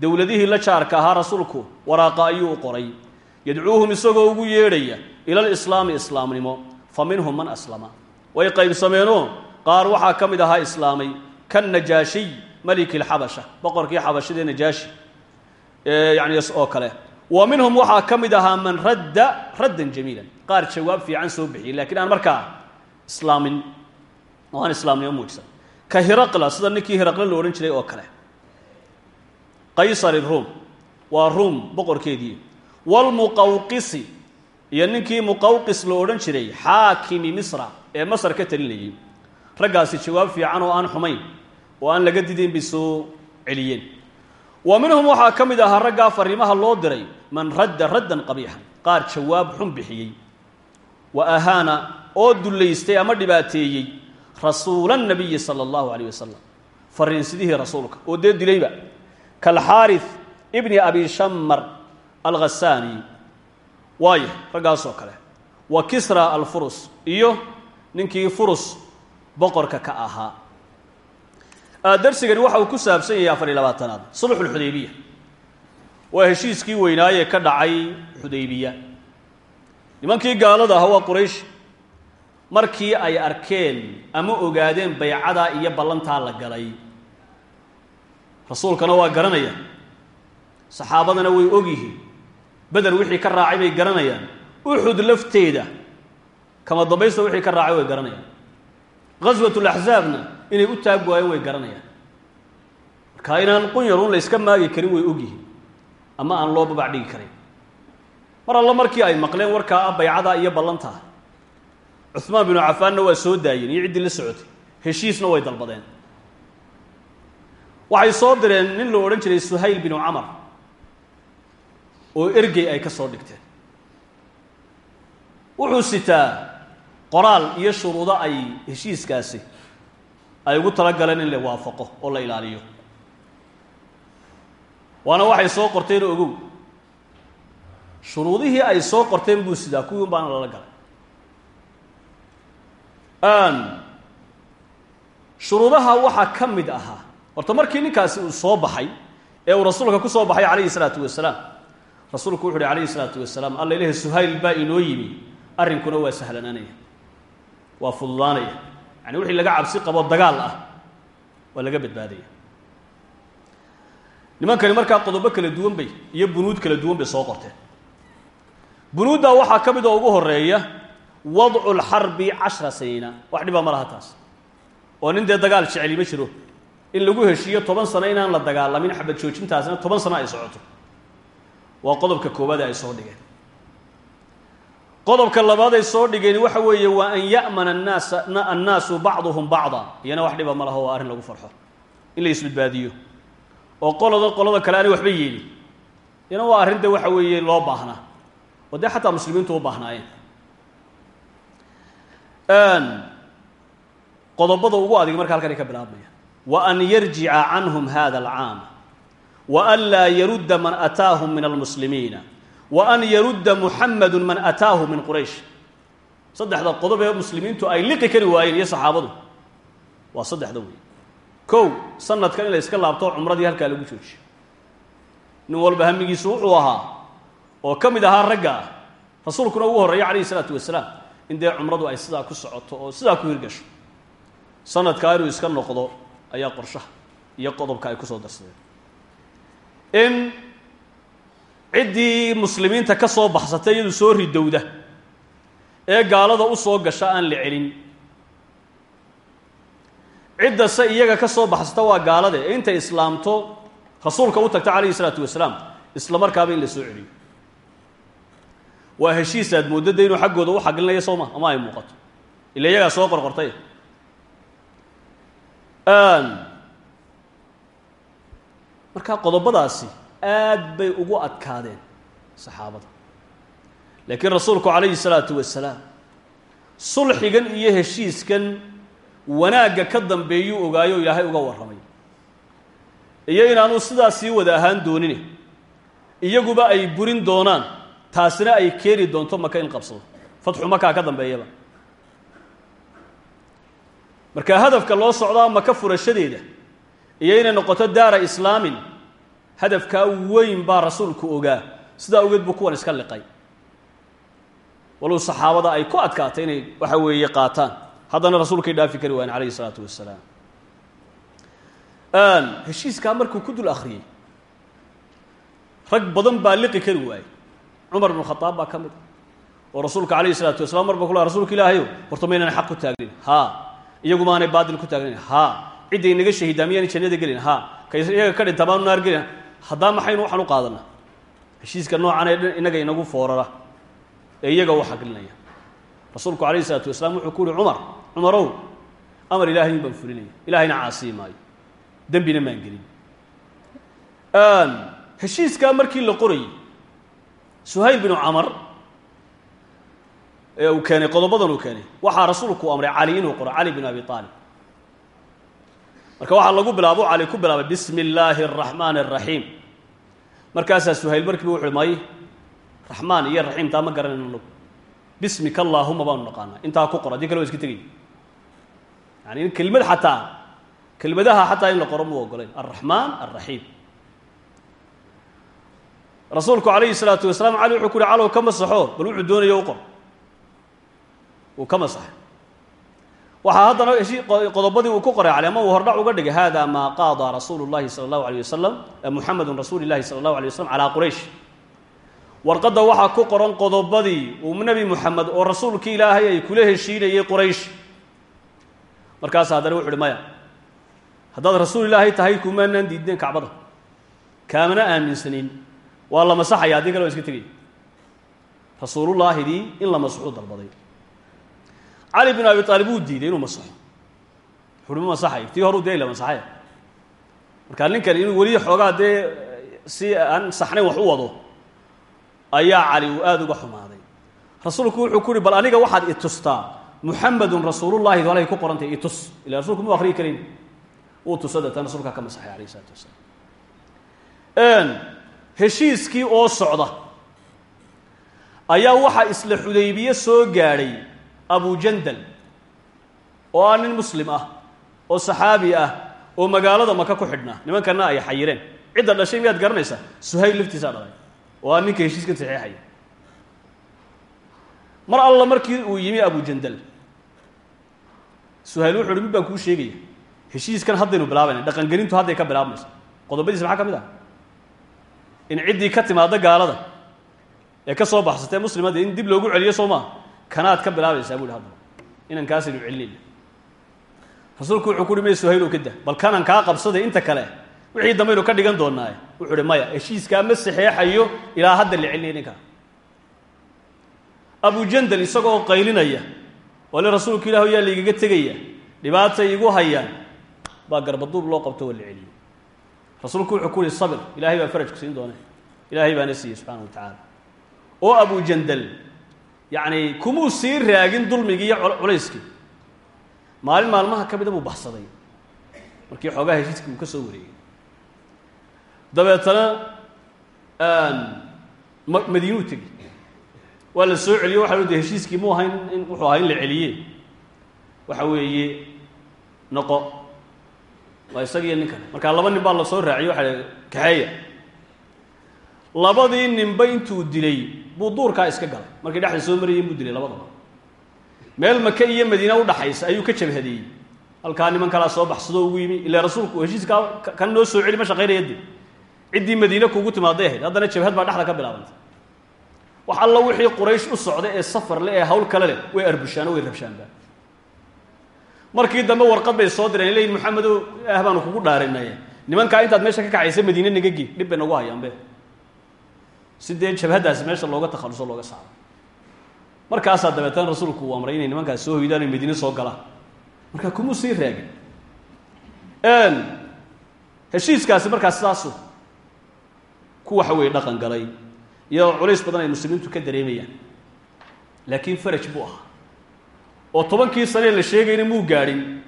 Dowladihii la jaarka ahaa rasuulku waraaqa ayuu u qoray. Yadcuuhum isagoo ugu yeedhaya ila lislaami islaamnimo fa minhum man aslama. Way qaybsameenoo qaar waxaa ka mid ahaa islaamay kannajaashiy maliki lxabasha boqorkii xabashadee najaashi yani oo kale. Wa minhum waxaa ka mid ahaa man radda raddan jamiilan. Qaar jawaab fiican soo bixiyey lakiin aan markaa islaamin oo aan islaamnimo muujisan ka hiraqla sida ninkii hiraqle la odhan jiray oo kale. Qaysari ruum waa ruum boqorkeedii. Walmuqawqisi iyo ninkii muqawqis la odhan jiray xaakimi misra ee masar ka talinayay. Raggaasi jawaab fiican oo aan xumayn oo aan laga didayn bay soo celiyeen. Wa minhum waxaa ka mid ahaa raggaa fariimaha loo diray man radda raddan qabiixan qaar jawaab xun bixiyey. Wa ahaana oo dullaystay ama dhibaateeyey rasuula nabiyi sala allahu calayh wasalam fariinsidihii rasuulka oo dee dilayba. Kalxaarith ibni abi shammar alghasaani waayo raggaasoo kale. Wa kisra alfurus iyo ninkii furus boqorka ka ahaa darsigani waxa uu ku saabsan yahay afar iyo labaatanaad. Sulxu lxudaybiya waa heshiiskii weynaayee ka dhacay xudaybiya. Nimankii gaalada ahaa waa quraysh. Markii ay arkeen ama ogaadeen baycadaa iyo ballantaa la galay. Rasuulkana waa garanaya saxaabadana way ogyihiin beder wixii ka raacay bay garanayaan. Uxud lafteeda kama dambaysta wixii ka raacay way garanayaan. Ghaswat laxzaabna inay u taag waayeen way garanayaan. Marka inaan qunyarun la yska maagi karin way ogyihiin ama aan loo babac dhigi karin. Mar alla markii ay maqleen warkaa ah baycadaa iyo ballantaa cuhmaan binu cafaanna waa soo daayeen iyo ciddii la socotay. Heshiisna way dalbadeen. Waxay soo direen nin la odhan jiray suhayl binu camar oo ergey ay ka soo dhigteen. Wuxuu sitaa qoraal iyo shuruudo ay heshiiskaasi ay ugu talagaleen in la waafaqo oo la ilaaliyo. Waana waxay soo qorteen ogow. Shuruudihii ay soo qorteen buu sidaa kuwii un baana lala galay. Shuruudaha waxaa ka mid ahaa horta markii ninkaasi uu soo baxay ee uu rasuulka ku soo baxay calayhi salaatu wasalaam rasuulku wuxu uhi calayhi salaatu wasalaam alla ilahi suhayl baa inoo yimi arrinkuna waa sahlanaanaya waa fududaanaya yani wixii laga cabsi qabo dagaal ah waa laga badbaadaya. Nimankani markaa qodobo kala duwan bay iyo bunuud kala duwan bay soo qorteen. Bunuuddaa waxaa ka mid oo ugu horreeya wadcu lxarbi cashra saniina wax dhibaa ma laha taas. Oo nin dee dagaal jeceli ma jiro. In lagu heshiiyo toban sano inaan la dagaalamin xabad joojintaasina toban sano ay socoto. Waa qodobka koowaade ay soo dhigeen qodobka labaad ay soo dhigeen waxa weeye waa an ya'mana annaasa annaasu bacduhum bacda. Iyana wax dhiba ma laho waa arrin lagu farxo. In la isbadbaadiyo. Oo qolada qolada kale aanay waxba yeelin iyana waa arrin de waxa weeye loo baahnaa. Oo dee xataa muslimiintu u baahnaayeen. Qodobada ugu adig marka halkan ay ka bilaabmaya. Wa an yarjica canhum hada alcaam. Wa an laa yarudda man ataahum min almuslimiina wa an yarudda muxamadu man ataahu min quraysh. Saddexda qodob ee muslimiintu ay liqi kari waayeen iyo saxaabadu. Waa saddexda wey kow sanadkan in la iska laabto cumradii halkaa lagu joojiyo. Nin walba hamigiisu wuxuu ahaa oo ka mid ahaa ragga ah rasuulkuna ugu horreeya calayhi isalaatu wasalaam. In dee cumradu ay sidaa ku socoto oo sidaa ku hirgasho. Sanadkaa inuu iska noqdo ayaa qorshaha iyo qodobka ay ku soo darsadeen. In ciddii muslimiinta ka soo baxsatay iyadu soo ridowda. Ee gaalada u soo gasha aan la celin. Ciddase iyaga ka soo baxsata waa gaalade. Ee intay islaamto rasuulka u tagta calayhi isalaatu wasalaam isla markaaba in la soo celiyo. Waa heshiis aad moodada inuu xaggooda u xaglinayo soo ma ama ay muuqato? Ila iyagaa soo qorqortay? Marka qodobadaasi aad bay ugu adkaadeen saxaabada. Laakiin rasuulku calayhi salaatu wasalaam sulxigan iyo heshiiskan wanaagga ka dambeeyuu ogaayo ilaahay uga warramay. Iyo inaanu sidaas sii wada ahaan doonine iyaguba ay burin doonaan taasina ay keeni doonto maka in qabsado. Fatxu makaa ka dambeeyaba. Marka hadafka loo socdaa maka furashadeeda iyo inay noqoto daara islaamin hadafkaa weyn baa rasuulku ogaa. Sidaa ogeed buu kuwan iska liqay. Walow saxaabada ay ku adkaatay inay waxa weeye qaataan. Haddana rasuulkay dhaafi kari waayen calayhi isalaatu wasalaam heshiiskaa markuu ku dul akhriyey rag badan baa liqi kari waayey. Cumar ibnu khadaab baa ka oo rasuulka calayhi isalaatu wasalaam marba ku laha rasuulka ilaahayow horta maynaan xaq ku taagnin. Haa. Iyagu maanay baadil ku taagnayn haa. Cidday naga shahidaa jannada gelin? Haa. Ka iyaga ka dhinta maanu naar haddaa maxaynu waxaan u heshiiska noocan ee inaga inagu foorara ee iyaga u xaglinaya rasuulku calayhi isalaatu wasalaam wuxuu ku uhi cumar cumarow amar ilaahay baan fulinaya. Ilaahayna caasiyi maayo dembina maan gelin. Heshiiskaa markii la qorayay suhayl binu camar ee uu keenay qodobadan uu keenay waxaa rasuulku amray cali inuu qoro cali bin abi aalib marka waxaa lagu bilaabo cali ku bilaabay bismi illaahi araxmaani araxiim markaasaa suhayl markiiba wuxu uhi may raxmaan iyo raxiim taa ma garanayno nagu bismika allaahuma baanu naqaanaa intaa ku qor haddii kale wa iska tegay yani in kelimad xataa kelmadaha xataa in la qoro muu ogolayn alraxmaan alraxiim rasuulku calayhi salaatu wasalaam cali wuxuu ku uhi calow ka masaxo bal wuxuu doonayo u qor. Uu ka masaxay waxaa haddana qodobadii uu ku qoray cali ama uu hordhac uga dhigay hada maa qaada rasuulu llahi sala allahu alay wasalam muxamedun rasuuli llahi sala alay wasalam calaa quraysh? Warqadda waxaa ku qoran qodobadii uu nebi moxamed oo rasuulkii ilaahay ay kula heshiinayay quraysh. Markaas haddana wuxu uhi maya haddaad rasuul ilaahay tahay kumaanaan diideen kacbada? Kaamana aaminsanayn waa la masaxaya haddii kale waa iska tegaya rasuulullaahidii in la masaxuu dalbaday cali bin abi aalib wuu diiday inuu masaxo. Wuxuuhi ma masaxayo tii horuu dee la masaxaya markaa ninkan inuu weli xoogaa dee si aan saxnayn wax u wado ayaa cali uu aada uga xumaaday. Rasuulku wuxuu ku uhi bal aniga waxaad itustaa muxamedun rasuulullahi alay ku qorantay itus ila rasulku mu akriyi karayn wuu tusa deetan rasuulkaa ka masaxay alayh isalaatu wasalaam. Heshiiskii oo socda ayaa waxaa isla xudaybiye soo gaadhay abujandal oo ah nin muslim ah oo saxaabi ah oo magaalada maka ku xidhnaa nimankana ay xayireen. Cidda dhashay miyaad garanaysaa? Suhayl laftiisaa dhalay oo ah ninka heshiiskan saxeexaya mar alla markii uu yimi abujandal suhayl wuxu uhi mid baan kuu sheegaya heshiiskan haddaynu bilaabayna dhaqangelintu hadday ka bilaabmaysa qodobadiisa maxaa ka mid ah? In ciddii ka timaadda gaalada ee ka soo baxsatee muslimadda in dib loogu celiyo soo maa kanaad ka bilaabaysaa bu hi haddaba. Inan kaasaynu celinayna rasuulku wuxuu ku uhi may suhaylow ka bal kanan kaa qabsaday inta kale wixii dambaynu ka dhigan doonaaye wuxuu uhi maya heshiiskaa ma saxeexayo ilaa hadda la celinaya ninkaa abujandal isagoo qaylinaya oo le rasuulku ilah yaa laigaga tegaya dhibaatay igu hayaan. Baa garbaduub loo qabto waa la celiyey rasuulku wuxuu ku uhi sabir ilahay baa farajku siin doone ilaahay baana siiyey subxaana wa tacaala. Oo abujandal yacni kumuu sii raagin dulmigii iyo culayskii? Maalin maalmaha ka mida buu baxsaday. Markii xoogaa heshiiskii uu ka soo wareegay. Dabeetana ma madiinuu tegey. Waa la soo celiyo waxa de heshiiskii mu ahayn in wuxuu ahaa in la celiye waxa weeye noqo. Waa isagiiyo nin kale markaa laba nin baa la soo raaciyo waxa kaxeeya. Labadii ninba intuu dilay buu duurkaa iska galay. Markay dhexda soo marayeen buu dilay labadaba. Meel maka iyo madiine udhaxaysa ayuu ka jabhadeeyey. Halkaa niman kalaa soo baxsadoo ugu yimi ilaa rasuulku heshiiskaa kan noo soo celi ma shaqaynaya de ciddii madiine kuugu timaaday ahayd. Haddana jabhad baa dhexda ka bilaabantay. Wax alla wixii quraysh u socda ee safar leh ee hawl kale leh way arbushaano way rabshaanba markii dambe warqad bay soo direen leyin maxamedow ah baanu kugu dhaarinay nimankaa intaad meesha ka kacaysa madiine nagagi dhib bay nagu hayaanbe si dee jabhaddaasi meesha looga takhaluso looga saaro. Markaasaa dabeetana rasuulku uu amray inay nimankaas soo hoydaan ay madiine soo galaan marka kumuu sii raagin heshiiskaasi markaa sidaasu ku waxa weeye dhaqan galay iyadoo culays badan ay muslimiintu ka dareemayaan. Laakiin faraj buu ahaa. Oo tobankii sanee la sheegayna muu gaadhin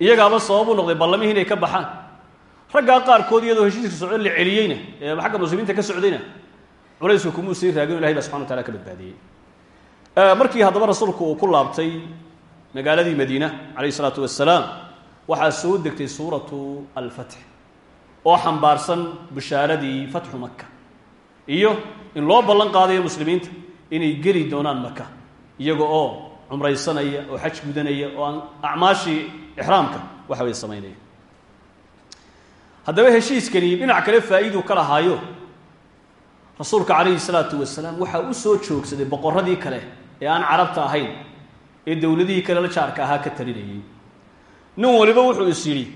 iyagaaba sababuu noqday ballamihii inay ka baxaan. Raggaa qaarkood iyadoo heshiiska socdo la celiyeyna ee xagga muslimiinta ka socdayna culaysku kumuu sii raagin ilahay baa wa tacala ka badbaadiyey. Markii haddaba rasuulku uu ku laabtay magaaladii madiina calayh isalaatu wassalaam waxaa soo degtay suuratu alfatx oo xambaarsan bishaaradii fatxu maka iyo in loo ballan qaadayo muslimiinta inay geli doonaan maka iyaga oo cumraysanaya oo xaj gudanaya oo aan acmaashii ixraamka waxa way samaynaya haddaba heshiiskani dhinac kale faa'iiduu ka lahaayo rasuulka calayhi salaatu wasalaam waxaa u soo joogsaday boqorradii kale ee aan carabta ahayn ee dowladihii kale la jaarka ahaa ka talinayay. Nin waliba wuxuu is yidhi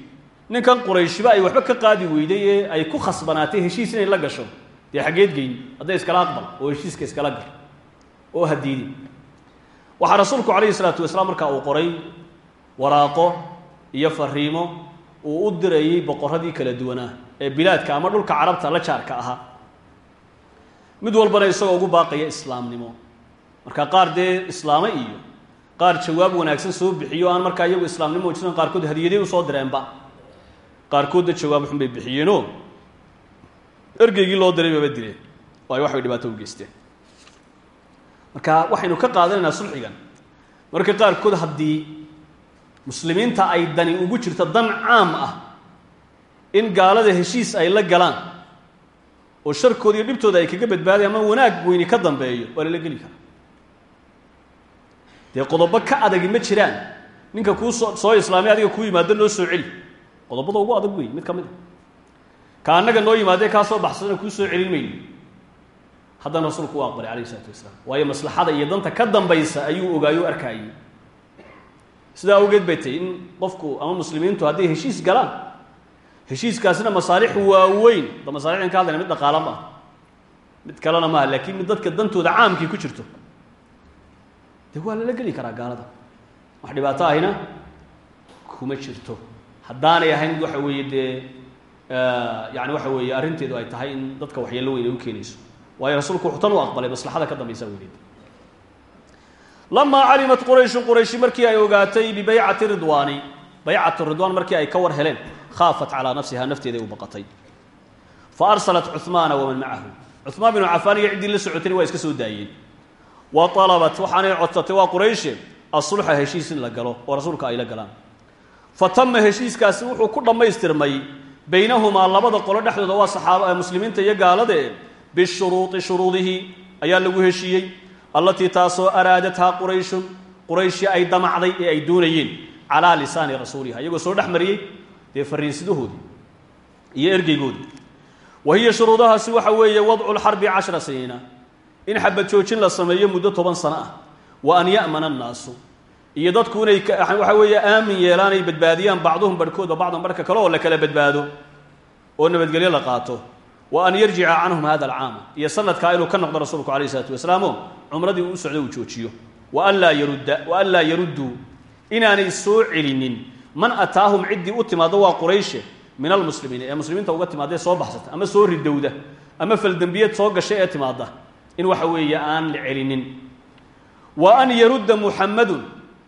ninkan qurayshiba ay waxba ka qaadi weyday ee ay ku khasbanaatay heshiis inay la gasho. Dee xaggeed geyn hadday iskala aqbal oo heshiiska iskala gal oo hadiidi waxaa rasuulku calayhi salaatu wasalaam markaa uu qoray waraaqo iyo fariimo uu u dirayey boqorradii kala duwanaa ee bilaadka ama dhulka carabta la jaarka ahaa mid walbana isagoo ugu baaqaya islaamnimo. Marka qaar dee islaame iyo qaar jawaab wanaagsan soo bixiyo aan markaa iyagu islaamnimo muujisnan qaarkood hadiyaday u soo direenba. Qaarkoodna jawaab xun bay bixiyeenoo ergeygii loo diray baba dileen oo ay waxbay dhibaato u geysteen. Marka waxaynu ka qaadanaynaa sulxigan. Marka qaarkood haddii muslimiinta ay dani ugu jirto dan caam ah in gaalada heshiis ay la galaan oo sharkooda iyo dhibtooda ay kaga badbaadayan ama wanaag weyni ka dambeeyo waa lala geli karaa. Dee qodobo ka adagi ma jiraan. Ninka kuu soo soo islaamay adiga kuu yimaado noo soo celi. Qodobada ugu adag wey mid ka mid a ka annaga noo yimaadee kaa soo baxsadana kuu soo celin mayno haddana rasuulku u aqbalay alayh isalaatu wasalaam. Waayo maslaxada iyo danta ka dambaysa ayuu ogaayo o arkaayey. Sidaa awgeed bay tahy in qofku ama muslimiintu hadday heshiis galaan heshiiskaasina masaalix waaweyn da masaalixdan ka hadlayna mid dhaqaala ma mid kalena maaha laakiin mid dadka dantooda caamkii ku jirto. Dee waa lala geli karaa gaalada? Wax dhibaato ahina kuma jirto. Haddaanay ahayn mid waxa weeye dee yani waxa weeye arrinteedu ay tahay in dadka waxyeello weyn ay u keenayso. Waayo rasuulku wuxuu tan u aqbalay maslaxada ka dambaysa weyneed lamaa calimat qurayshun qurayshi markii ay ogaatay bibaycati ridwaani baycatu ridwaan markii ay ka war heleen khaafat calaa nafsiha nafteeday u baqatay. Fa arsalat cuhmaana waman macahu. Cuhmaan binu cafaan iyo ciddii la socotayna waa iska soo daayeen. Wa alabat waxaanay codsatay waa qurayshe asulxa heshiis in la galo oo rasuulka ay la galaan. Fa tama heshiiskaasi wuxuu ku dhammaystirmay baynahumaa labada qolo dhexdooda waa saxaaba muslimiinta iyo gaalade bishuruudi shuruudihi ayaa lagu heshiiyey allatii taasoo araadathaa qurayshun qurayshi ay damacday ee ay doonayeen calaa lisaani rasuuliha iyagoo soo dhex mariyey dee fariinsidahoodii iyo ergeygoodii wa hiya shuruudahaasi waxa weeye wadcu lxarbi cashra siniina in xabad joojin la sameeyo muddo toban sano ah. Wa an ya'mana annaasu. Iyo dadku inay waxa weeye aamin yeelaan ay badbaadiyaan bacduhum barhkoodba bacdan barhka kale oo la kala badbaado oo nabadgelyo la qaato. Wa an yarjica canhum hada alcaama iyo sanadkaa inuu ka noqdo rasuulku alayh isalaatu wasalaamo cumradii uu u socdo uu joojiyo. Wa an laa yarudda wa an laa yarudduu inaanay soo celinin man ataahum ciddii u timaaddo waa qurayshe min almuslimiina ee muslimiinta uga timaadee soo baxsata ama soo ridowda ama faldembiyad soo gashay ee timaadda in waxa weeye aan la celinin. Wa an yarudda muxamadun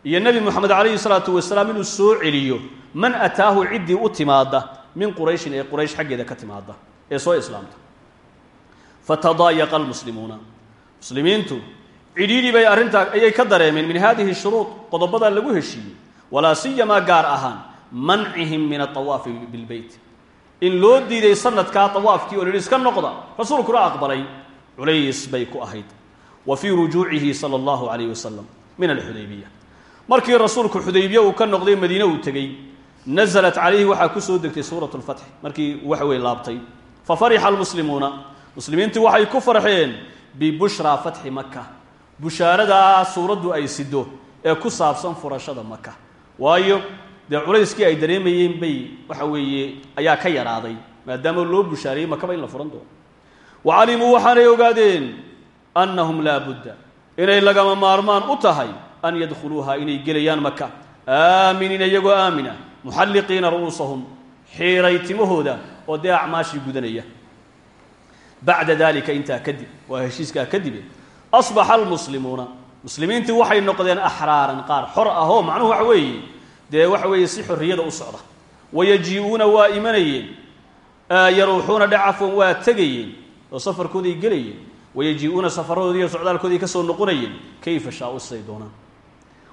iyo nebi moxamed calayhi salaatu wasalaam inuu soo celiyo man ataahu ciddii u timaadda min qurayshin ee quraysh xaggeeda ka timaadda ee soo islaamta. Fatadaayaqa almuslimuuna. Muslimiintu cidhiidhi bay arrintaa ayay ka dareemeen min hadihi shuruud qodobadaa lagu heshiiyey walaa siyamaa gaar ahaan mancihim min aawaafi bilbeyt in loo diiday sanadkaa awaafkii oo lihi iska noqda rasuulkuna aqbalay culays bay ku ahayd. Wa fii rujuucihi sala allahu calayh wasalam min alxudaybiya markii rasuulku xudaybiye uu ka noqday madiine uu tegey nasalat calayhi waxaa ku soo degtay suurat lfatx markii waxa weye laabtay. Fa farixa almuslimuuna muslimiintii waxay ku farxeen bibushraa fatxi maka bushaaradaa suuraddu ay sido ee ku saabsan furashada maka waayo dee culayskii ay dareemayeen bay waxa weeye ayaa ka yaraaday maadaama loo bushaariyey makaba in la furan doono wa calimuu waxaanay ogaadeen annahum laa budda inay lagama maarmaan u tahay an yadkhuluuha inay gelayaan maka aaminiina iyagoo aamina muxalliqiina ru'uusahum xiiray timahooda oo dee acmaashii gudanaya. Bacda dalika intaa kadib waa heshiiskaa kadibe asbaxa almuslimuuna muslimiintii waxay noqdeen axraaran qaar xor ahoo macnuhu waxa weeye. Dee waxa weeye si xorriyada u socda. Wayaji-uuna waa imanayeen. Yaruuxuuna dhacafon waa tegayeen. Oo safarkooday gelayeen. Wayaji-uuna safaradoodii iyo socdaalkoodii ka soo noqonayeen. Kayfa shaa-u siday doonaan?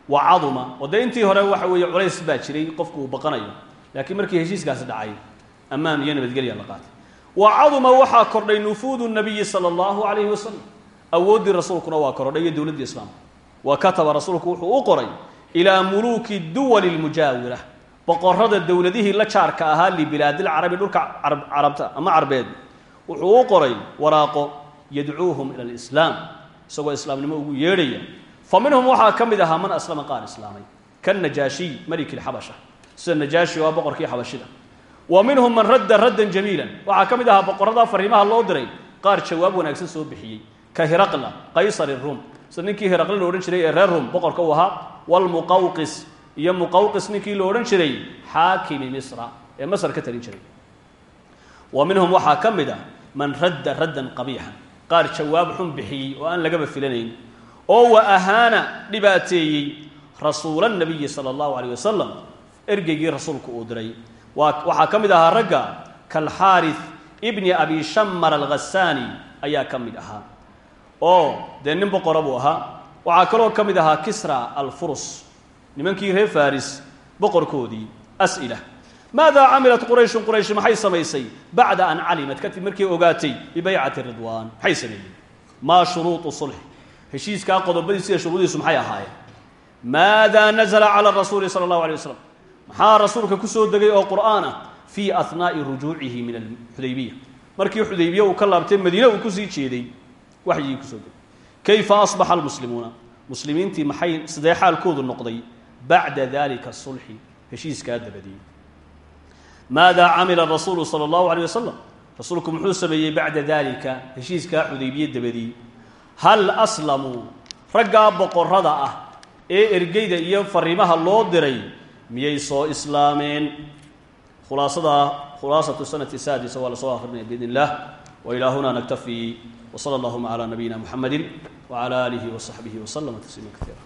Wa caduma. Oo dee intii hore waxa weeye culays baa jiray qofku uu baqanayo. Laakiin markii heshiiskaasi dhacay ammaan iyo nabadgelya la qaatay. Wa caduma waxaa kordhay nufuudu nabiyi sala allahu calayhi wasalam awooddii rasuulkuna waa korodhay iyo dowladdii islaamka wa kataba rasuulku wuxuu u qoray ilaa muluuki duwali lmujaawira boqorada dowladihii la jaarka ahaa libilaadilcarabi dhulka carabta ama carbeed. Wuxuu u qoray waraaqo yadcuuhum ila alislaam. Isagoo islaamnimo ugu yeedhaya. Fa minhum waxaa ka mid ahaa man aslama qaar islaamay kannajaashiy maliki lxabasha sida najaashi oo boqorkii xabashida. Wa minhum man radda raddan jamiilan. Waxaa ka mid ahaa boqorada fariimaha loo diray qaar jawaab wanaagsan soo bixiyey ka hiraqla qaysar rum sida ninkii hiraqle la odhan jiray ee reer rum boqorka u ahaa walmuqawqis iyo muqawqis ninkii la odhan jiray xaakimi misra ee masar ka talin jiray. Wa minhum waxaa ka mid ah man radda raddan qabiixan qaar jawaab xun bixiyey oo aan lagaba filanayn. Oo wa ahaana dhibaateeyey rasuula nabiyi sala allahu calayh wasalam ergeygii rasuulku uu diray. Waxaa ka mid ahaa ragga kalxaarith ibni abi shamar alghasaani ayaa ka mid ahaa oo dee nin boqora buu ahaa. Waxaa kaloo ka mid ahaa kisra alfurus. Nimankii reer faris boqorkoodii as'ila maadaa camilat qurayshun quraysh maxay samaysay? Bacda an calimat. Kadib markay ogaatay bibaycati ridwaan. Maxay sameeyeen? Maa shuruuطu sulx heshiiskaa qodobadiisa iyo shuruudiisu maxay ahaayeen? Maadaa nazla cala rasuuli sala allahu alay waslam maxaa rasuulka ku soo degay oo qur'aan ah fii ahnaa'i rujuucihi min alxudaybiya markii xudaybiya uu ka laabtay madiine uu ku sii jeeday waxyigii ku soo degay kayfa asbaxa almuslimuuna? Muslimiintii maxay sidee xaalkoodu noqday bacda dalika sulxi heshiiskaa dabadii maadaa camila rasuulu sala allahu alay wasalam rasuulku muxuu sameeyey bacda dalika heshiiskaa xudaybiye dabadii hal aslamuu raggaa boqorada ah ee ergeyda iyo fariimaha loo diray miyay soo islaameen? Khulaasada khulaasatu sanati saadisa waa la soo akrinaya biidn illah wa ilaa huna sala allahuma calaa nabiyina muxamedi wacala aalihi wa saxbihi waslama tasliima kaiira